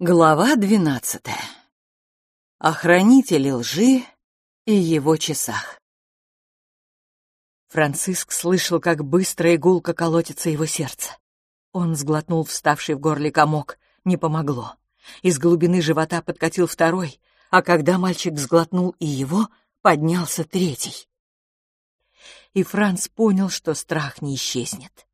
Глава двенадцатая. Охранители лжи и его часах. Франциск слышал, как быстро игулка колотится его сердце. Он сглотнул вставший в горле комок. Не помогло. Из глубины живота подкатил второй, а когда мальчик сглотнул и его, поднялся третий. И Франц понял, что страх не исчезнет.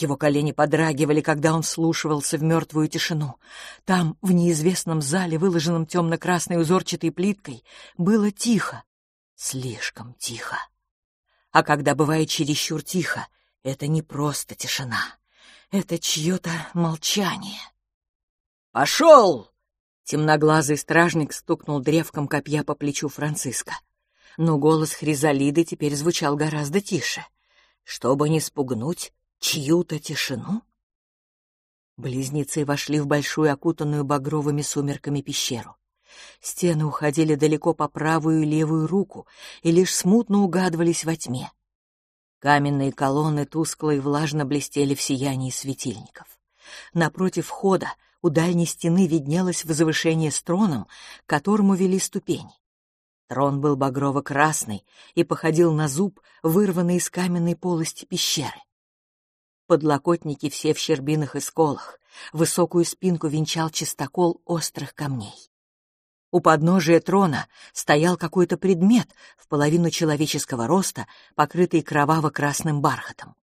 Его колени подрагивали, когда он вслушивался в мертвую тишину. Там, в неизвестном зале, выложенном темно-красной узорчатой плиткой, было тихо. Слишком тихо. А когда бывает чересчур тихо, это не просто тишина. Это чье-то молчание. «Пошел!» Темноглазый стражник стукнул древком копья по плечу Франциска. Но голос Хризалиды теперь звучал гораздо тише. Чтобы не спугнуть, чью-то тишину? Близнецы вошли в большую окутанную багровыми сумерками пещеру. Стены уходили далеко по правую и левую руку и лишь смутно угадывались во тьме. Каменные колонны тускло и влажно блестели в сиянии светильников. Напротив входа у дальней стены виднелось возвышение с троном, к которому вели ступени. Трон был багрово-красный и походил на зуб, вырванный из каменной полости пещеры. Подлокотники все в щербинах и сколах, высокую спинку венчал чистокол острых камней. У подножия трона стоял какой-то предмет в половину человеческого роста, покрытый кроваво-красным бархатом.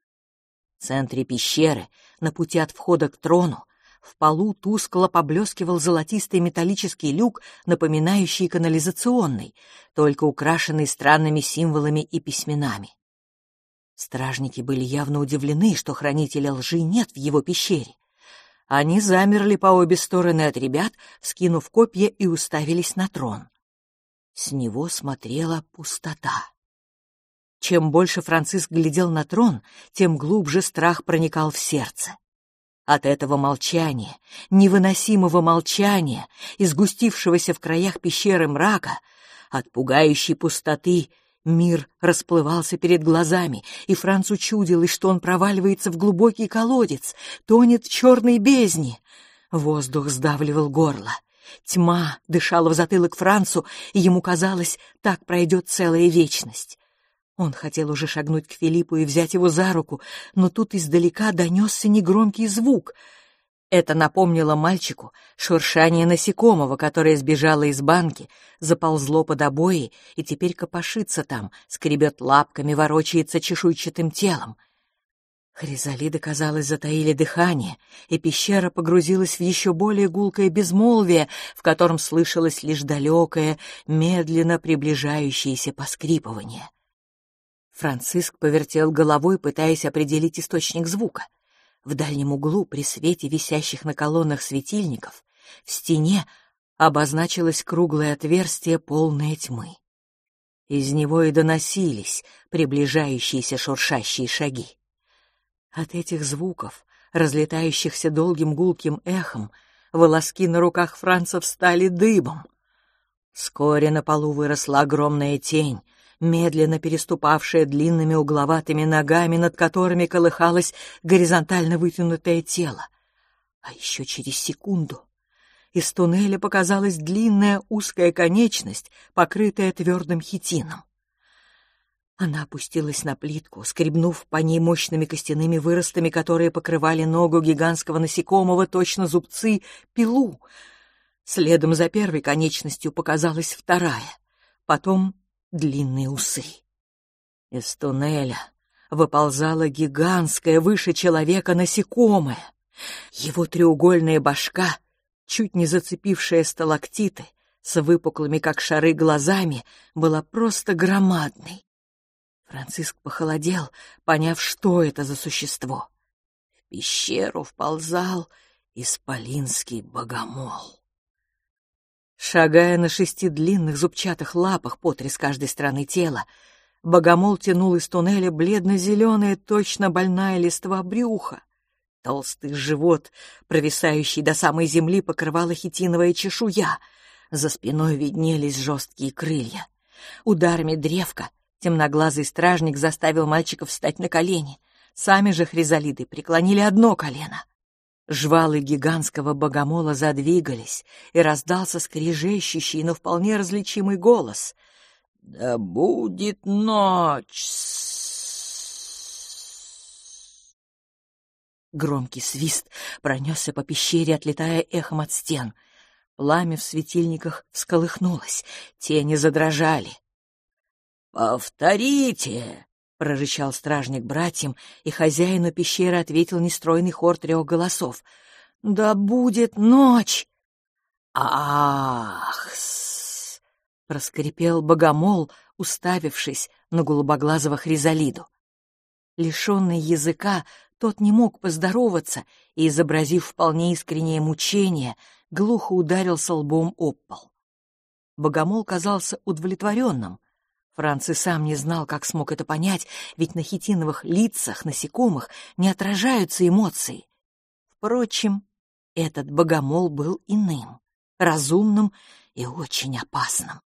В центре пещеры, на пути от входа к трону, в полу тускло поблескивал золотистый металлический люк, напоминающий канализационный, только украшенный странными символами и письменами. Стражники были явно удивлены, что хранителя лжи нет в его пещере. Они замерли по обе стороны от ребят, скинув копья и уставились на трон. С него смотрела пустота. Чем больше Франциск глядел на трон, тем глубже страх проникал в сердце. От этого молчания, невыносимого молчания, изгустившегося в краях пещеры мрака, от пугающей пустоты Мир расплывался перед глазами, и Францу чудилось, что он проваливается в глубокий колодец, тонет в черной бездне. Воздух сдавливал горло. Тьма дышала в затылок Францу, и ему казалось, так пройдет целая вечность. Он хотел уже шагнуть к Филиппу и взять его за руку, но тут издалека донесся негромкий звук — это напомнило мальчику шуршание насекомого, которое сбежало из банки, заползло под обои и теперь копошится там, скребет лапками, ворочается чешуйчатым телом. Хризалиды, казалось, затаили дыхание, и пещера погрузилась в еще более гулкое безмолвие, в котором слышалось лишь далекое, медленно приближающееся поскрипывание. Франциск повертел головой, пытаясь определить источник звука — в дальнем углу, при свете висящих на колоннах светильников, в стене обозначилось круглое отверстие, полное тьмы. Из него и доносились приближающиеся шуршащие шаги. От этих звуков, разлетающихся долгим гулким эхом, волоски на руках Франца встали дыбом. Вскоре на полу выросла огромная тень, медленно переступавшая длинными угловатыми ногами, над которыми колыхалось горизонтально вытянутое тело. А еще через секунду из туннеля показалась длинная узкая конечность, покрытая твердым хитином. Она опустилась на плитку, скребнув по ней мощными костяными выростами, которые покрывали ногу гигантского насекомого, точно зубцы, пилу. Следом за первой конечностью показалась вторая, потом длинные усы. Из туннеля выползала гигантская выше человека насекомое. Его треугольная башка, чуть не зацепившая сталактиты, с выпуклыми, как шары, глазами, была просто громадной. Франциск похолодел, поняв, что это за существо. В пещеру вползал исполинский богомол. Шагая на шести длинных зубчатых лапах по три с каждой стороны тела, богомол тянул из туннеля бледно-зеленая, точно больная листва брюха. Толстый живот, провисающий до самой земли, покрывала хитиновая чешуя. За спиной виднелись жесткие крылья. Ударами древка темноглазый стражник заставил мальчиков встать на колени. Сами же хризалиды преклонили одно колено. Жвалы гигантского богомола задвигались, и раздался скрежещущий, но вполне различимый голос. «Да будет ночь!» Громкий свист пронесся по пещере, отлетая эхом от стен. Пламя в светильниках всколыхнулось, тени задрожали. «Повторите!» — прорычал стражник братьям, и хозяину пещеры ответил нестройный хор трех голосов. «Да будет ночь!» «Ах!» — проскрипел богомол, уставившись на голубоглазого хризалиду. Лишенный языка, тот не мог поздороваться и, изобразив вполне искреннее мучение, глухо ударился лбом об пол. Богомол казался удовлетворенным. Франц и сам не знал, как смог это понять, ведь на хитиновых лицах насекомых не отражаются эмоции. Впрочем, этот богомол был иным, разумным и очень опасным.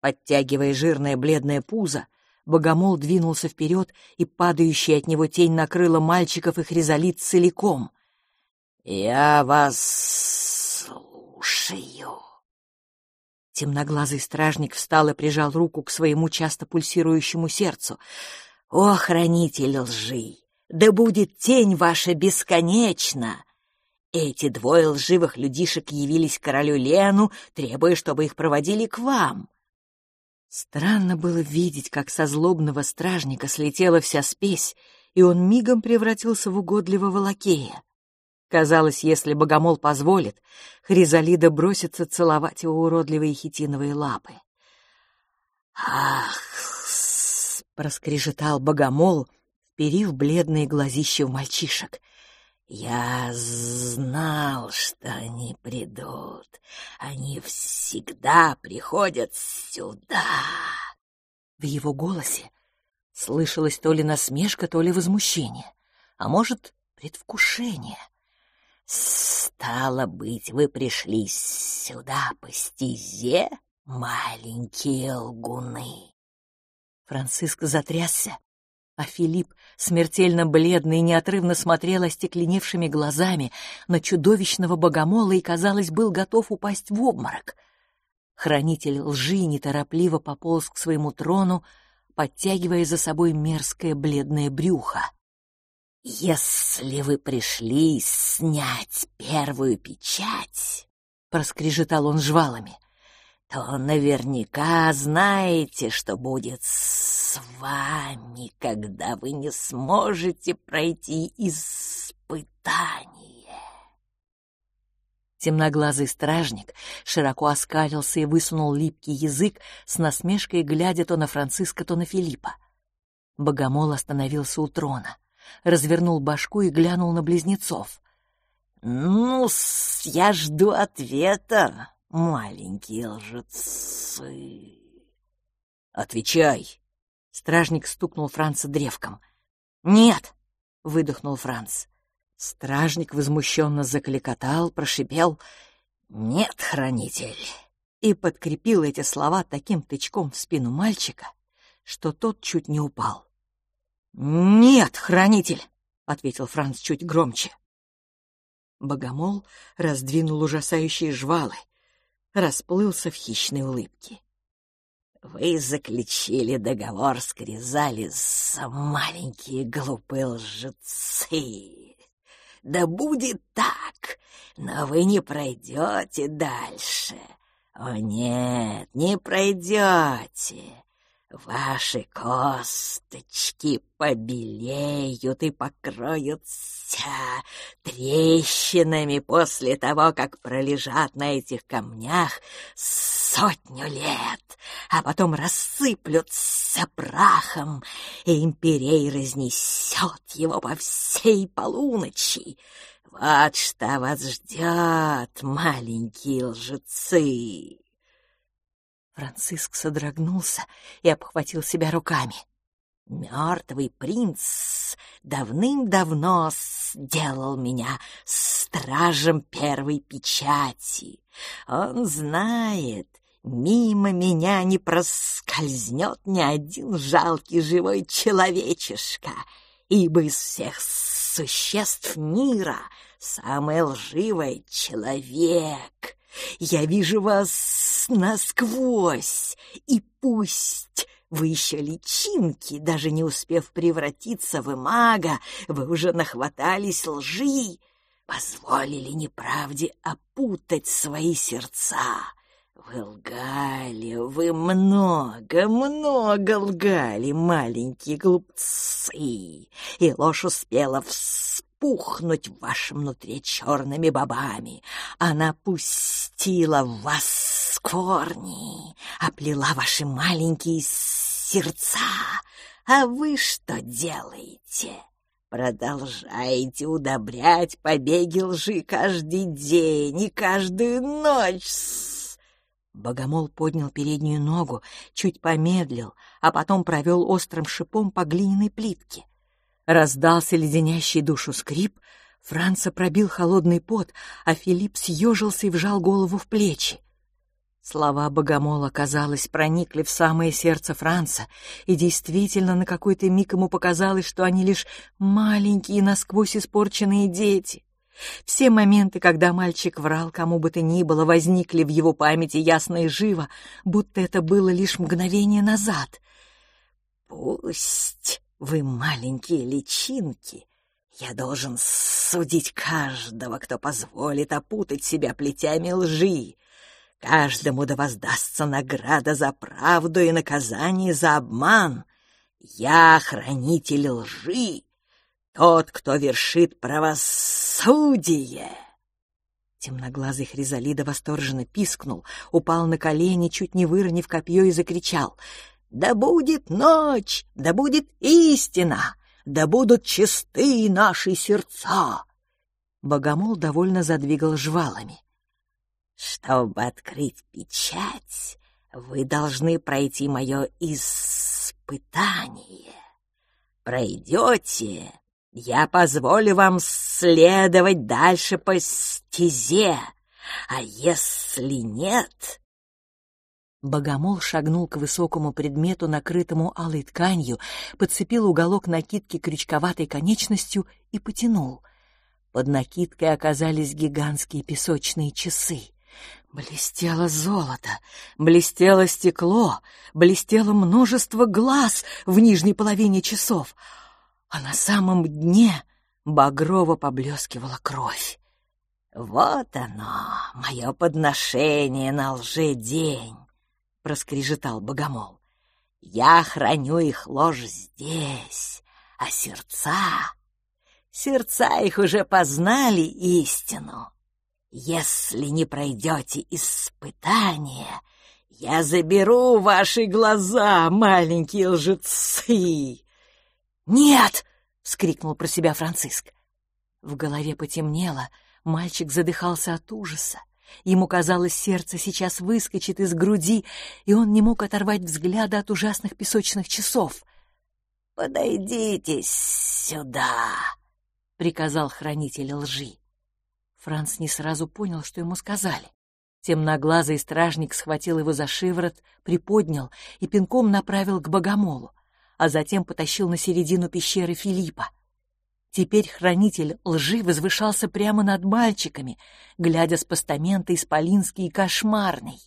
Подтягивая жирное бледное пузо, Богомол двинулся вперед, и падающая от него тень накрыла мальчиков и хризолит целиком. «Я вас слушаю». Темноглазый стражник встал и прижал руку к своему часто пульсирующему сердцу. «О, хранитель лжи! Да будет тень ваша бесконечна!» Эти двое лживых людишек явились королю Лену, требуя, чтобы их проводили к вам. Странно было видеть, как со злобного стражника слетела вся спесь, и он мигом превратился в угодливого лакея. Казалось, если богомол позволит, Хризалида бросится целовать его уродливые хитиновые лапы. «Ах!» — проскрежетал богомол, вперив бледные глазища в мальчишек. Я знал, что они придут. Они всегда приходят сюда. В его голосе слышалось то ли насмешка, то ли возмущение, а может, предвкушение. Стало быть, вы пришли сюда по стезе, маленькие лгуны. Франциск затрясся, а Филипп, смертельно бледный, неотрывно смотрел остекленевшими глазами на чудовищного богомола и, казалось, был готов упасть в обморок. Хранитель лжи неторопливо пополз к своему трону, подтягивая за собой мерзкое бледное брюхо. «Если вы пришли снять первую печать», — проскрежетал он жвалами, — то наверняка знаете, что будет с вами, когда вы не сможете пройти испытание. Темноглазый стражник широко оскалился и высунул липкий язык с насмешкой, глядя то на Франциска, то на Филиппа. Богомол остановился у трона, развернул башку и глянул на близнецов. «Ну, я жду ответа, маленькие лжецы». «Отвечай!» Стражник стукнул Франца древком. «Нет!» — выдохнул Франц. Стражник возмущенно закликотал, прошипел «Нет, хранитель!» и подкрепил эти слова таким тычком в спину мальчика, что тот чуть не упал. «Нет, хранитель!» — ответил Франц чуть громче. Богомол раздвинул ужасающие жвалы, расплылся в хищной улыбке. Вы заключили договор с Кризалис, маленькие глупые лжецы. Да будет так, но вы не пройдете дальше. О нет, не пройдете. Ваши косточки побелеют и покроются трещинами после того, как пролежат на этих камнях сотню лет, а потом рассыплются прахом, и имперей разнесет его по всей полуночи. Вот что вас ждет, маленькие лжецы. Франциск содрогнулся и обхватил себя руками. Мертвый принц давным-давно сделал меня стражем первой печати. Он знает, мимо меня не проскользнет ни один жалкий живой человечишка, ибо из всех существ мира самый лживый человек. Я вижу вас насквозь, и пусть вы еще личинки, даже не успев превратиться в мага, вы уже нахватались лжи, позволили неправде опутать свои сердца. Вы лгали, вы много, много лгали, маленькие глупцы, и ложь успела вспухнуть в вашем внутри черными бобами. Она пустила в вас корни, оплела ваши маленькие сердца. А вы что делаете? Продолжаете удобрять побеги лжи каждый день и каждую ночь. Богомол поднял переднюю ногу, чуть помедлил, а потом провел острым шипом по глиняной плитке. Раздался леденящий душу скрип, Франца пробил холодный пот, а Филипп съежился и вжал голову в плечи. Слова богомола, казалось, проникли в самое сердце Франца, и действительно на какой-то миг ему показалось, что они лишь маленькие, насквозь испорченные дети. Все моменты, когда мальчик врал кому бы то ни было, возникли в его памяти ясно и живо, будто это было лишь мгновение назад. «Пусть вы маленькие личинки, я должен судить каждого, кто позволит опутать себя плетями лжи, Каждому да воздастся награда за правду и наказание за обман. Я хранитель лжи, тот, кто вершит правосудие. Темноглазый Хризалида восторженно пискнул, упал на колени, чуть не выронив копье и закричал. «Да будет ночь! Да будет истина! Да будут чисты наши сердца!» Богомол довольно задвигал жвалами. Чтобы открыть печать, вы должны пройти мое испытание. Пройдете, я позволю вам следовать дальше по стезе, а если нет... Богомол шагнул к высокому предмету, накрытому алой тканью, подцепил уголок накидки крючковатой конечностью и потянул. Под накидкой оказались гигантские песочные часы. Блестело золото, блестело стекло, блестело множество глаз в нижней половине часов, а на самом дне багрово поблескивала кровь. «Вот оно, мое подношение на лже-день!» — проскрежетал богомол. «Я храню их ложь здесь, а сердца... Сердца их уже познали истину. Если не пройдете испытание, я заберу ваши глаза, маленькие лжецы!» «Нет!» — вскрикнул про себя Франциск. В голове потемнело, мальчик задыхался от ужаса. Ему казалось, сердце сейчас выскочит из груди, и он не мог оторвать взгляда от ужасных песочных часов. «Подойдите сюда!» — приказал хранитель лжи. Франц не сразу понял, что ему сказали. Темноглазый стражник схватил его за шиворот, приподнял и пинком направил к богомолу, а затем потащил на середину пещеры Филиппа. Теперь хранитель лжи возвышался прямо над мальчиками, глядя с постамента исполинский и кошмарный.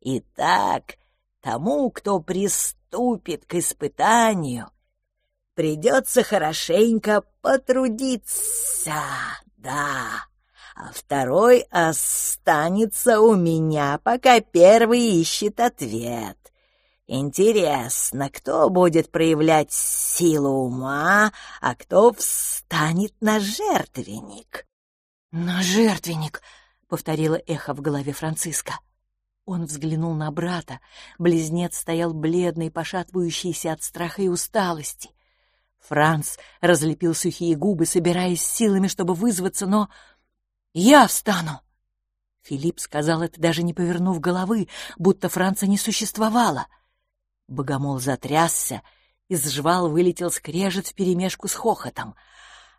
«Итак, тому, кто приступит к испытанию, придется хорошенько потрудиться, да» а второй останется у меня, пока первый ищет ответ. Интересно, кто будет проявлять силу ума, а кто встанет на жертвенник? «На жертвенник!» — повторила эхо в голове Франциска. Он взглянул на брата. Близнец стоял бледный, пошатывающийся от страха и усталости. Франц разлепил сухие губы, собираясь силами, чтобы вызваться, но я встану!» Филипп сказал это, даже не повернув головы, будто Франца не существовало. Богомол затрясся, из жвал вылетел скрежет вперемешку с хохотом.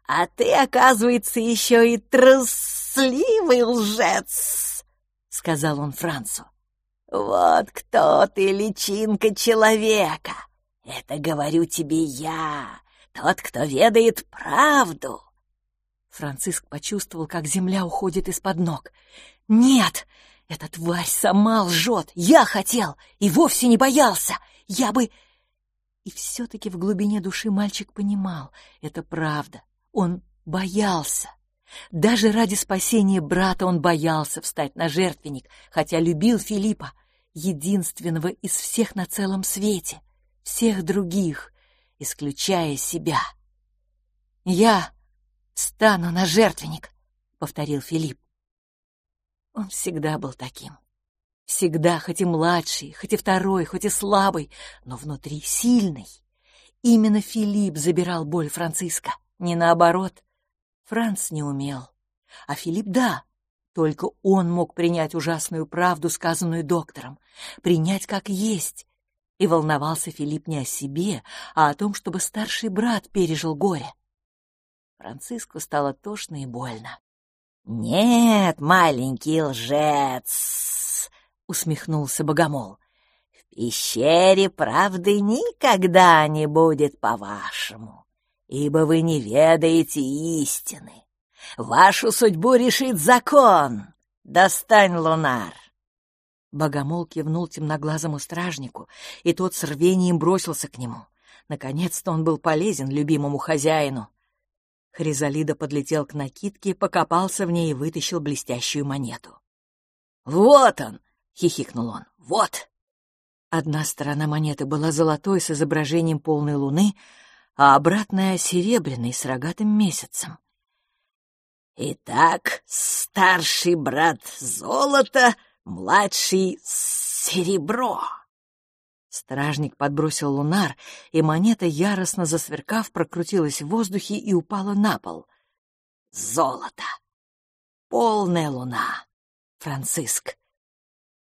«А ты, оказывается, еще и трусливый лжец!» — сказал он Францу. «Вот кто ты, личинка человека! Это говорю тебе я, тот, кто ведает правду!» Франциск почувствовал, как земля уходит из-под ног. «Нет! Эта тварь сама лжет! Я хотел! И вовсе не боялся! Я бы...» И все-таки в глубине души мальчик понимал, это правда. Он боялся. Даже ради спасения брата он боялся встать на жертвенник, хотя любил Филиппа, единственного из всех на целом свете, всех других, исключая себя. «Я стану на жертвенник», — повторил Филипп. Он всегда был таким. Всегда, хоть и младший, хоть и второй, хоть и слабый, но внутри сильный. Именно Филипп забирал боль Франциска, не наоборот. Франц не умел. А Филипп — да. Только он мог принять ужасную правду, сказанную доктором, принять как есть. И волновался Филипп не о себе, а о том, чтобы старший брат пережил горе. Франциску стало тошно и больно. «Нет, маленький лжец!» — усмехнулся Богомол. «В пещере правды никогда не будет по-вашему, ибо вы не ведаете истины. Вашу судьбу решит закон. Достань, Лунар!» Богомол кивнул темноглазому стражнику, и тот с рвением бросился к нему. Наконец-то он был полезен любимому хозяину. Хризалида подлетел к накидке, покопался в ней и вытащил блестящую монету. «Вот он!» — хихикнул он. «Вот!» Одна сторона монеты была золотой с изображением полной луны, а обратная — серебряной с рогатым месяцем. «Итак, старший брат золото, младший серебро!» Стражник подбросил лунар, и монета, яростно засверкав, прокрутилась в воздухе и упала на пол. «Золото! Полная луна! Франциск!»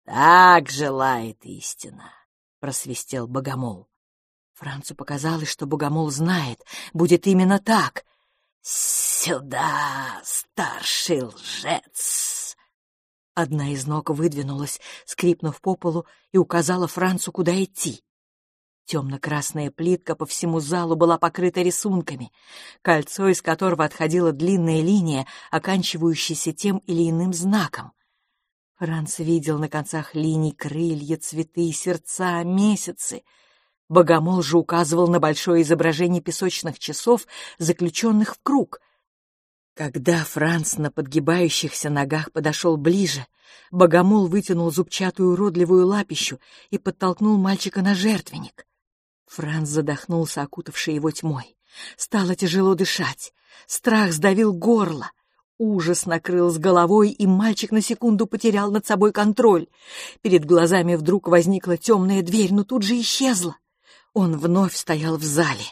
«Так желает истина», — просвистел Богомол. Францу показалось, что Богомол знает, будет именно так. «Сюда, старший лжец!» Одна из ног выдвинулась, скрипнув по полу, и указала Францу, куда идти. Темно-красная плитка по всему залу была покрыта рисунками, кольцо из которого отходила длинная линия, оканчивающаяся тем или иным знаком. Франц видел на концах линий крылья, цветы, сердца, месяцы. Богомол же указывал на большое изображение песочных часов, заключенных в круг. Когда Франц на подгибающихся ногах подошел ближе, Богомол вытянул зубчатую уродливую лапищу и подтолкнул мальчика на жертвенник. Франц задохнулся, окутавший его тьмой. Стало тяжело дышать. Страх сдавил горло. Ужас накрыл с головой, и мальчик на секунду потерял над собой контроль. Перед глазами вдруг возникла темная дверь, но тут же исчезла. Он вновь стоял в зале.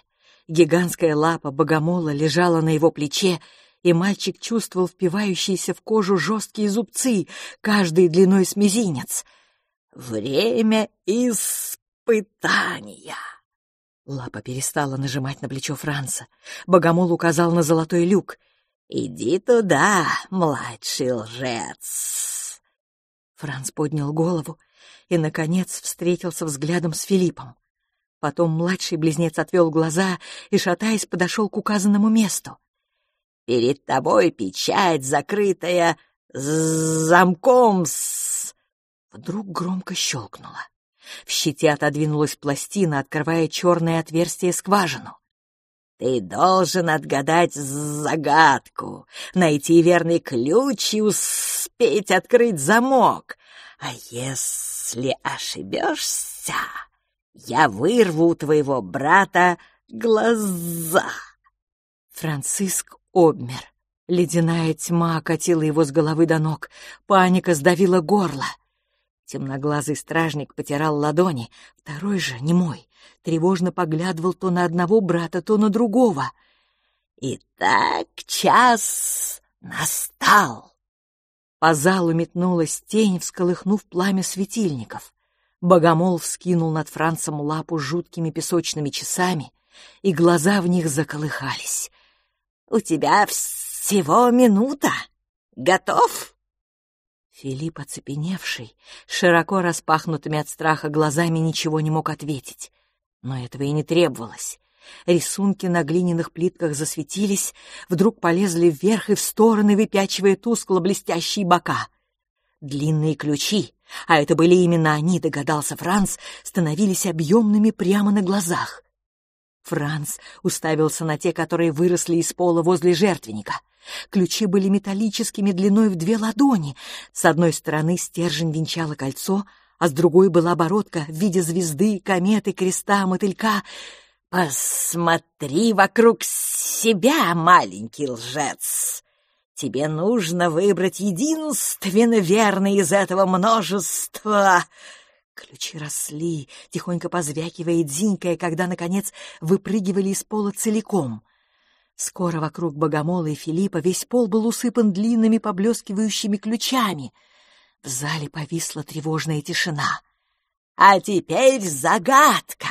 Гигантская лапа богомола лежала на его плече, и мальчик чувствовал впивающиеся в кожу жесткие зубцы, каждый длиной с мизинец. «Время испытания!» Лапа перестала нажимать на плечо Франца. Богомол указал на золотой люк — «Иди туда, младший лжец!» Франц поднял голову и, наконец, встретился взглядом с Филиппом. Потом младший близнец отвел глаза и, шатаясь, подошел к указанному месту. «Перед тобой печать, закрытая замком с...» Вдруг громко щелкнуло. В щите отодвинулась пластина, открывая черное отверстие скважину. Ты должен отгадать загадку, найти верный ключ и успеть открыть замок. А если ошибешься, я вырву у твоего брата глаза. Франциск обмер. Ледяная тьма окатила его с головы до ног. Паника сдавила горло. Темноглазый стражник потирал ладони, второй же, не мой, тревожно поглядывал то на одного брата, то на другого. «Итак, час настал!» По залу метнулась тень, всколыхнув пламя светильников. Богомол вскинул над Францем лапу жуткими песочными часами, и глаза в них заколыхались. «У тебя всего минута. Готов?» Филипп, оцепеневший, широко распахнутыми от страха глазами, ничего не мог ответить. Но этого и не требовалось. Рисунки на глиняных плитках засветились, вдруг полезли вверх и в стороны, выпячивая тускло-блестящие бока. Длинные ключи, а это были именно они, догадался Франц, становились объемными прямо на глазах. Франц уставился на те, которые выросли из пола возле жертвенника. Ключи были металлическими длиной в две ладони. С одной стороны стержень венчало кольцо, а с другой была оборотка в виде звезды, кометы, креста, мотылька. «Посмотри вокруг себя, маленький лжец! Тебе нужно выбрать единственно верный из этого множества!» Ключи росли, тихонько позвякивая дзинькая, когда, наконец, выпрыгивали из пола целиком. Скоро вокруг Богомола и Филиппа весь пол был усыпан длинными поблескивающими ключами. В зале повисла тревожная тишина. «А теперь загадка!»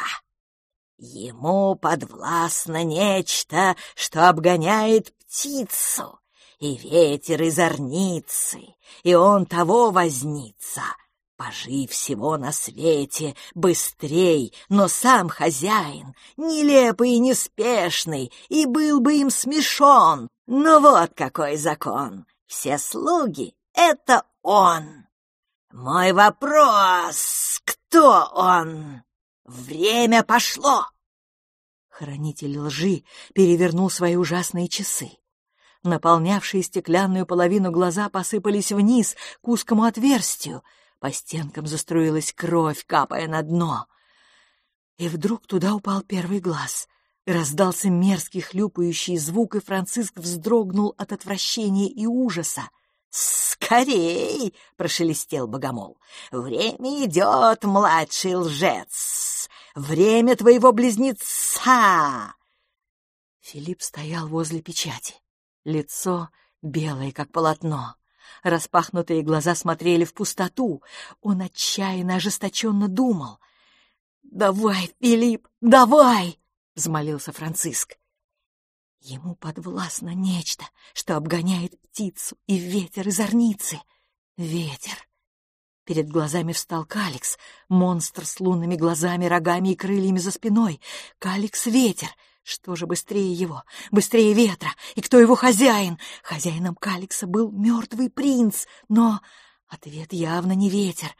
Ему подвластно нечто, что обгоняет птицу, и ветер из орницы, и он того вознится — Пожи всего на свете, быстрей, но сам хозяин, нелепый и неспешный, и был бы им смешон. Но вот какой закон. Все слуги — это он. Мой вопрос — кто он? Время пошло. Хранитель лжи перевернул свои ужасные часы. Наполнявшие стеклянную половину глаза посыпались вниз к узкому отверстию — по стенкам заструилась кровь, капая на дно. И вдруг туда упал первый глаз. Раздался мерзкий хлюпающий звук, и Франциск вздрогнул от отвращения и ужаса. «Скорей!» — прошелестел богомол. «Время идет, младший лжец! Время твоего близнеца!» Филипп стоял возле печати. Лицо белое, как полотно. Распахнутые глаза смотрели в пустоту. Он отчаянно, ожесточенно думал. «Давай, Филипп, давай!» — взмолился Франциск. Ему подвластно нечто, что обгоняет птицу и ветер из орницы. Ветер. Перед глазами встал Каликс, монстр с лунными глазами, рогами и крыльями за спиной. Каликс-ветер — что же быстрее его? Быстрее ветра! И кто его хозяин? Хозяином Каликса был мертвый принц, но ответ явно не ветер.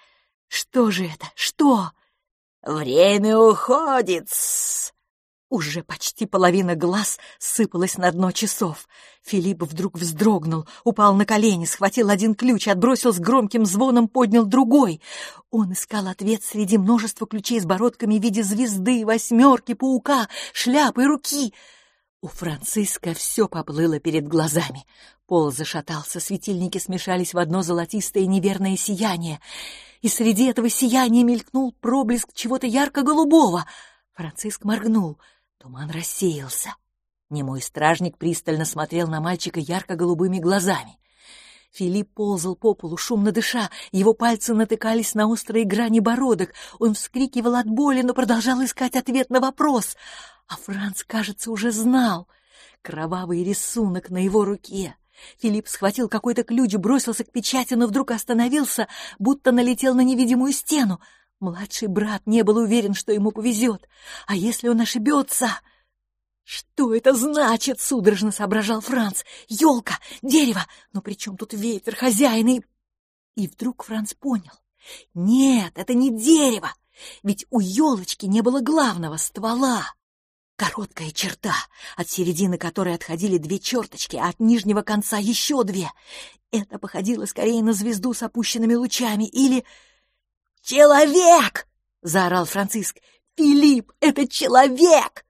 Что же это? Что? «Время уходит!» Уже почти половина глаз сыпалась на дно часов. Филипп вдруг вздрогнул, упал на колени, схватил один ключ, отбросил с громким звоном, поднял другой. Он искал ответ среди множества ключей с бородками в виде звезды, восьмерки, паука, шляпы, руки. У Франциска все поплыло перед глазами. Пол зашатался, светильники смешались в одно золотистое неверное сияние. И среди этого сияния мелькнул проблеск чего-то ярко-голубого. Франциск моргнул — Туман рассеялся. Немой стражник пристально смотрел на мальчика ярко-голубыми глазами. Филипп ползал по полу, шумно дыша, его пальцы натыкались на острые грани бородок. Он вскрикивал от боли, но продолжал искать ответ на вопрос. А Франц, кажется, уже знал. Кровавый рисунок на его руке. Филипп схватил какой-то ключ, бросился к печати, но вдруг остановился, будто налетел на невидимую стену. Младший брат не был уверен, что ему повезет. А если он ошибется? «Что это значит?» — судорожно соображал Франц. «Елка! Дерево! Но при чем тут ветер, хозяин и...» И вдруг Франц понял. «Нет, это не дерево! Ведь у елочки не было главного ствола!» Короткая черта, от середины которой отходили две черточки, а от нижнего конца еще две. Это походило скорее на звезду с опущенными лучами или «Человек!» — заорал Франциск. «Филипп, это человек!»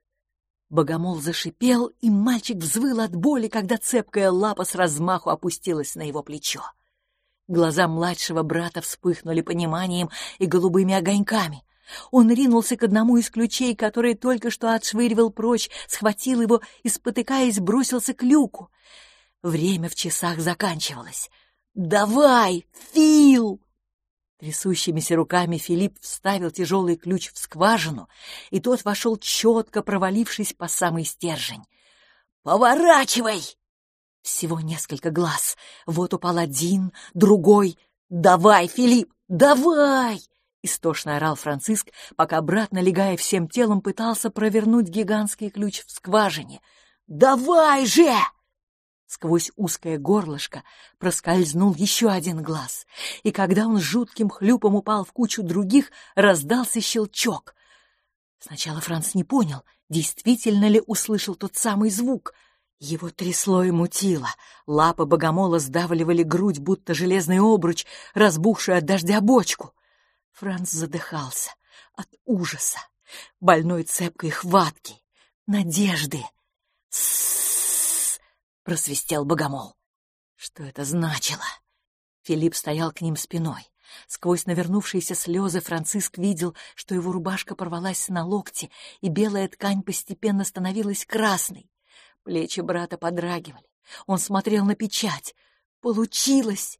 Богомол зашипел, и мальчик взвыл от боли, когда цепкая лапа с размаху опустилась на его плечо. Глаза младшего брата вспыхнули пониманием и голубыми огоньками. Он ринулся к одному из ключей, который только что отшвыривал прочь, схватил его и, спотыкаясь, бросился к люку. Время в часах заканчивалось. «Давай, Фил!» Трясущимися руками Филипп вставил тяжелый ключ в скважину, и тот вошел четко, провалившись по самый стержень. «Поворачивай!» Всего несколько глаз. Вот упал один, другой. «Давай, Филипп, давай!» — истошно орал Франциск, пока брат, налегая всем телом, пытался провернуть гигантский ключ в скважине. «Давай же!» Сквозь узкое горлышко проскользнул еще один глаз, и когда он с жутким хлюпом упал в кучу других, раздался щелчок. Сначала Франц не понял, действительно ли услышал тот самый звук. Его трясло и мутило, лапы богомола сдавливали грудь, будто железный обруч, разбухшую от дождя бочку. Франц задыхался от ужаса, больной цепкой хватки, надежды. «С-с-с!» — просвистел богомол. Что это значило? Филипп стоял к ним спиной. Сквозь навернувшиеся слезы Франциск видел, что его рубашка порвалась на локте, и белая ткань постепенно становилась красной. Плечи брата подрагивали. Он смотрел на печать. Получилось!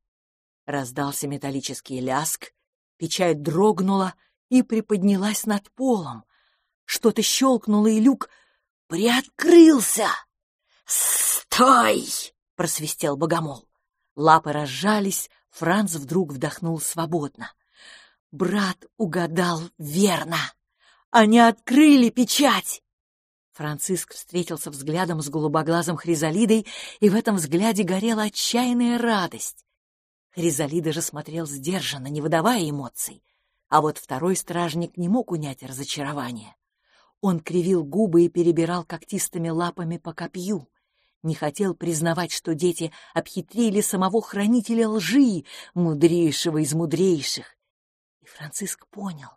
Раздался металлический ляск, печать дрогнула и приподнялась над полом. Что-то щелкнуло, и люк приоткрылся. «Стой!» — просвистел богомол. Лапы разжались, Франц вдруг вдохнул свободно. Брат угадал верно. Они открыли печать. Франциск встретился взглядом с голубоглазым Хризалидой, и в этом взгляде горела отчаянная радость. Хризалида же смотрел сдержанно, не выдавая эмоций, а вот второй стражник не мог унять разочарование. Он кривил губы и перебирал когтистыми лапами по копью не хотел признавать, что дети обхитрили самого хранителя лжи, мудрейшего из мудрейших. И Франциск понял.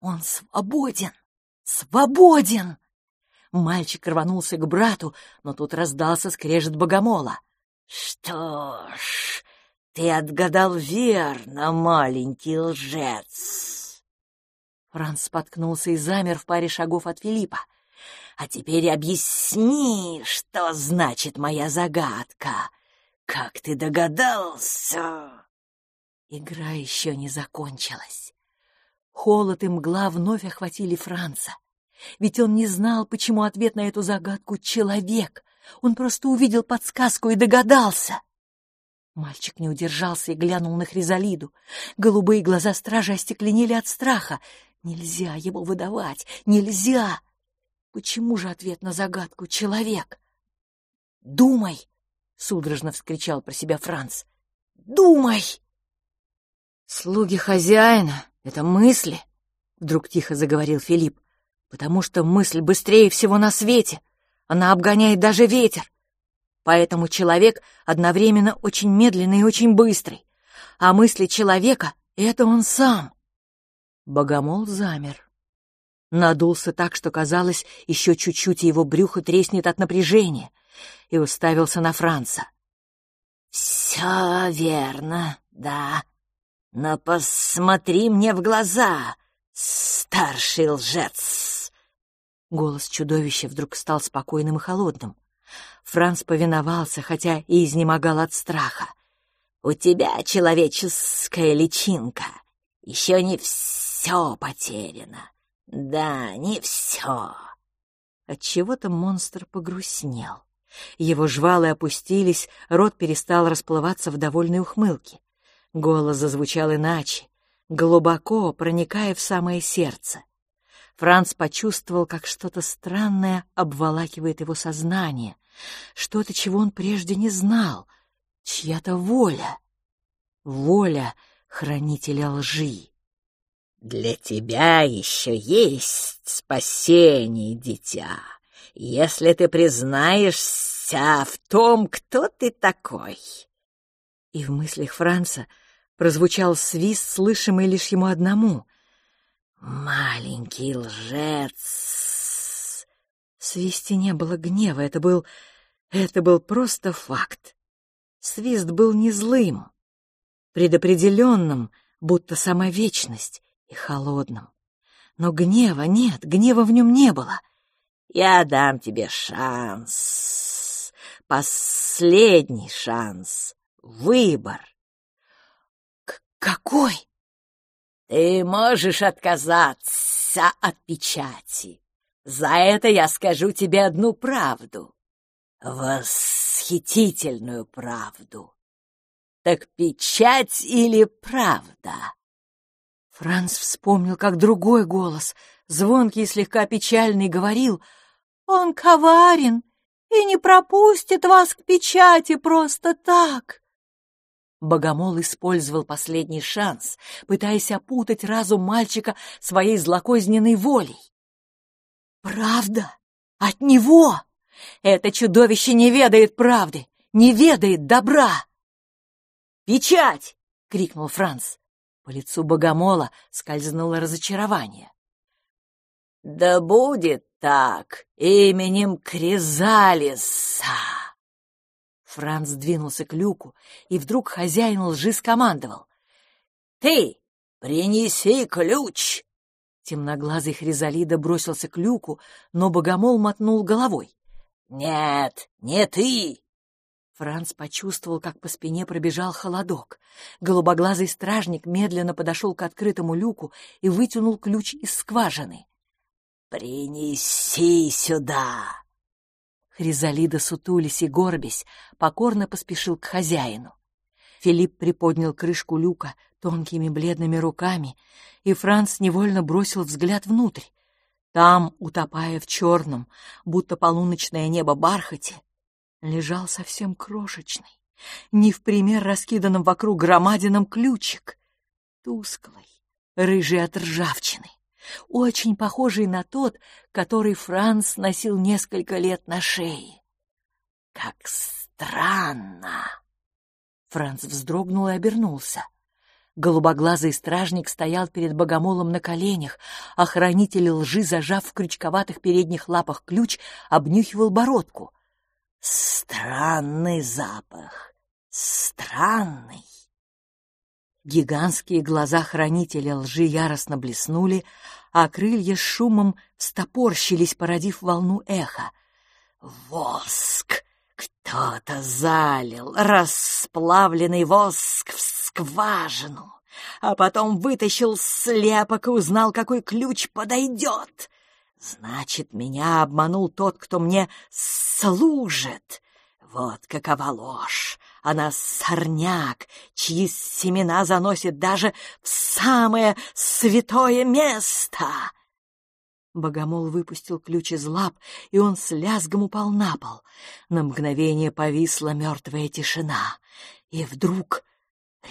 Он свободен! Свободен! Мальчик рванулся к брату, но тут раздался скрежет богомола. — Что ж, ты отгадал верно, маленький лжец! Франц споткнулся и замер в паре шагов от Филиппа. А теперь объясни, что значит моя загадка. Как ты догадался?» Игра еще не закончилась. Холод и мгла вновь охватили Франца. Ведь он не знал, почему ответ на эту загадку — человек. Он просто увидел подсказку и догадался. Мальчик не удержался и глянул на Хризалиду. Голубые глаза стражи остекленели от страха. Нельзя его выдавать, нельзя! Почему же ответ на загадку — человек? «Думай!» — судорожно вскричал про себя Франц. «Думай!» «Слуги хозяина — это мысли!» — вдруг тихо заговорил Филипп. «Потому что мысль быстрее всего на свете. Она обгоняет даже ветер. Поэтому человек одновременно очень медленный и очень быстрый. А мысли человека — это он сам». Богомол замер надулся так, что казалось, еще чуть-чуть его брюхо треснет от напряжения, и уставился на Франца. «Все верно, да. Но посмотри мне в глаза, старший лжец!» Голос чудовища вдруг стал спокойным и холодным. Франц повиновался, хотя и изнемогал от страха. «У тебя человеческая личинка. Еще не все потеряно. Да, не все. Отчего-то монстр погрустнел. Его жвалы опустились, рот перестал расплываться в довольной ухмылке. Голос зазвучал иначе, глубоко проникая в самое сердце. Франц почувствовал, как что-то странное обволакивает его сознание, что-то, чего он прежде не знал, чья-то воля. Воля хранителя лжи. Для тебя еще есть спасение, дитя, если ты признаешься в том, кто ты такой. И в мыслях Франца прозвучал свист, слышимый лишь ему одному. «Маленький лжец!» В свисте не было гнева, это был... это был просто факт. Свист был не злым, предопределенным, будто сама вечность, и холодным. Но гнева нет, гнева в нем не было. Я дам тебе шанс, последний шанс, выбор. К какой? Ты можешь отказаться от печати. За это я скажу тебе одну правду. Восхитительную правду. Так печать или правда? Франц вспомнил, как другой голос, звонкий и слегка печальный, говорил «Он коварен и не пропустит вас к печати просто так». Богомол использовал последний шанс, пытаясь опутать разум мальчика своей злокозненной волей. «Правда? От него? Это чудовище не ведает правды, не ведает добра!» «Печать!» — крикнул Франц. По лицу богомола скользнуло разочарование. «Да будет так, именем Кризалиса!» Франц двинулся к люку, и вдруг хозяин лжи скомандовал. «Ты принеси ключ!» Темноглазый Хризалида бросился к люку, но богомол мотнул головой. «Нет, не ты!» Франц почувствовал, как по спине пробежал холодок. Голубоглазый стражник медленно подошел к открытому люку и вытянул ключ из скважины. «Принеси сюда!» Хризалида, сутулись и горбясь, покорно поспешил к хозяину. Филипп приподнял крышку люка тонкими бледными руками, и Франц невольно бросил взгляд внутрь. Там, утопая в черном, будто полуночное небо бархате, лежал совсем крошечный, не в пример раскиданным вокруг громадином ключик, тусклый, рыжий от ржавчины очень похожий на тот, который Франц носил несколько лет на шее. «Как странно!» Франц вздрогнул и обернулся. Голубоглазый стражник стоял перед богомолом на коленях, а хранитель лжи, зажав в крючковатых передних лапах ключ, обнюхивал бородку. «Странный запах! Странный!» Гигантские глаза хранителя лжи яростно блеснули, а крылья с шумом встопорщились, породив волну эха. «Воск! Кто-то залил расплавленный воск в скважину, а потом вытащил слепок и узнал, какой ключ подойдет. Значит, меня обманул тот, кто мне служит. Вот какова ложь! Она сорняк, чьи семена заносит даже в самое святое место. Богомол выпустил ключ из лап, и он с лязгом упал на пол. На мгновение повисла мертвая тишина. И вдруг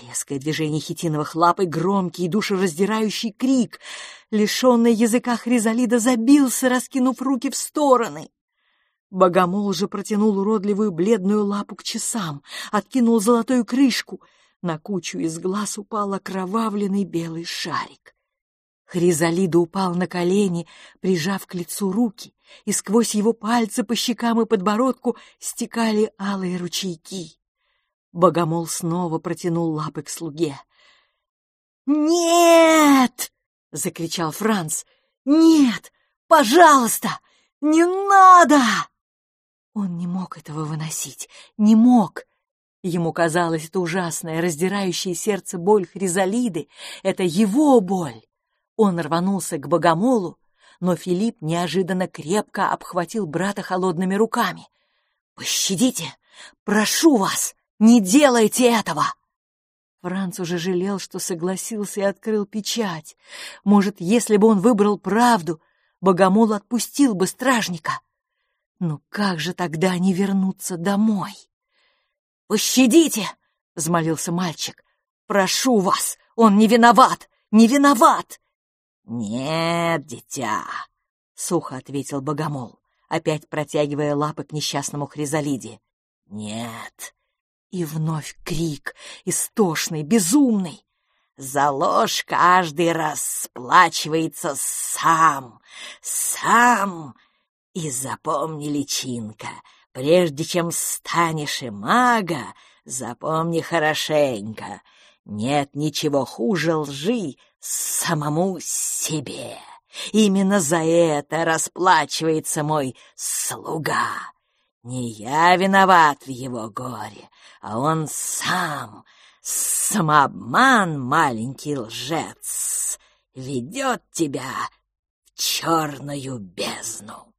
резкое движение хитиновых лап и громкий душераздирающий крик. Лишенный языка Хризалида забился, раскинув руки в стороны. Богомол же протянул уродливую бледную лапу к часам, откинул золотую крышку. На кучу из глаз упал окровавленный белый шарик. Хризалида упал на колени, прижав к лицу руки, и сквозь его пальцы по щекам и подбородку стекали алые ручейки. Богомол снова протянул лапы к слуге. «Нет!» — закричал Франц. «Нет! Пожалуйста! Не надо!» Он не мог этого выносить, не мог. Ему казалось, это ужасная, раздирающая сердце боль Хризалиды — это его боль. Он рванулся к богомолу, но Филипп неожиданно крепко обхватил брата холодными руками. «Пощадите! Прошу вас! Не делайте этого!» Франц уже жалел, что согласился и открыл печать. Может, если бы он выбрал правду, богомол отпустил бы стражника. Ну как же тогда они вернутся домой? «Пощадите!» — взмолился мальчик. «Прошу вас, он не виноват! Не виноват!» «Нет, дитя!» — сухо ответил богомол, опять протягивая лапы к несчастному Хризалиде. «Нет!» И вновь крик, истошный, безумный. «За ложь каждый расплачивается сам! Сам! И запомни, личинка, прежде чем станешь и мага, запомни хорошенько, нет ничего хуже лжи самому себе. Именно за это расплачивается мой слуга. Не я виноват в его горе, а он сам. Самообман, маленький лжец, ведет тебя в черную бездну.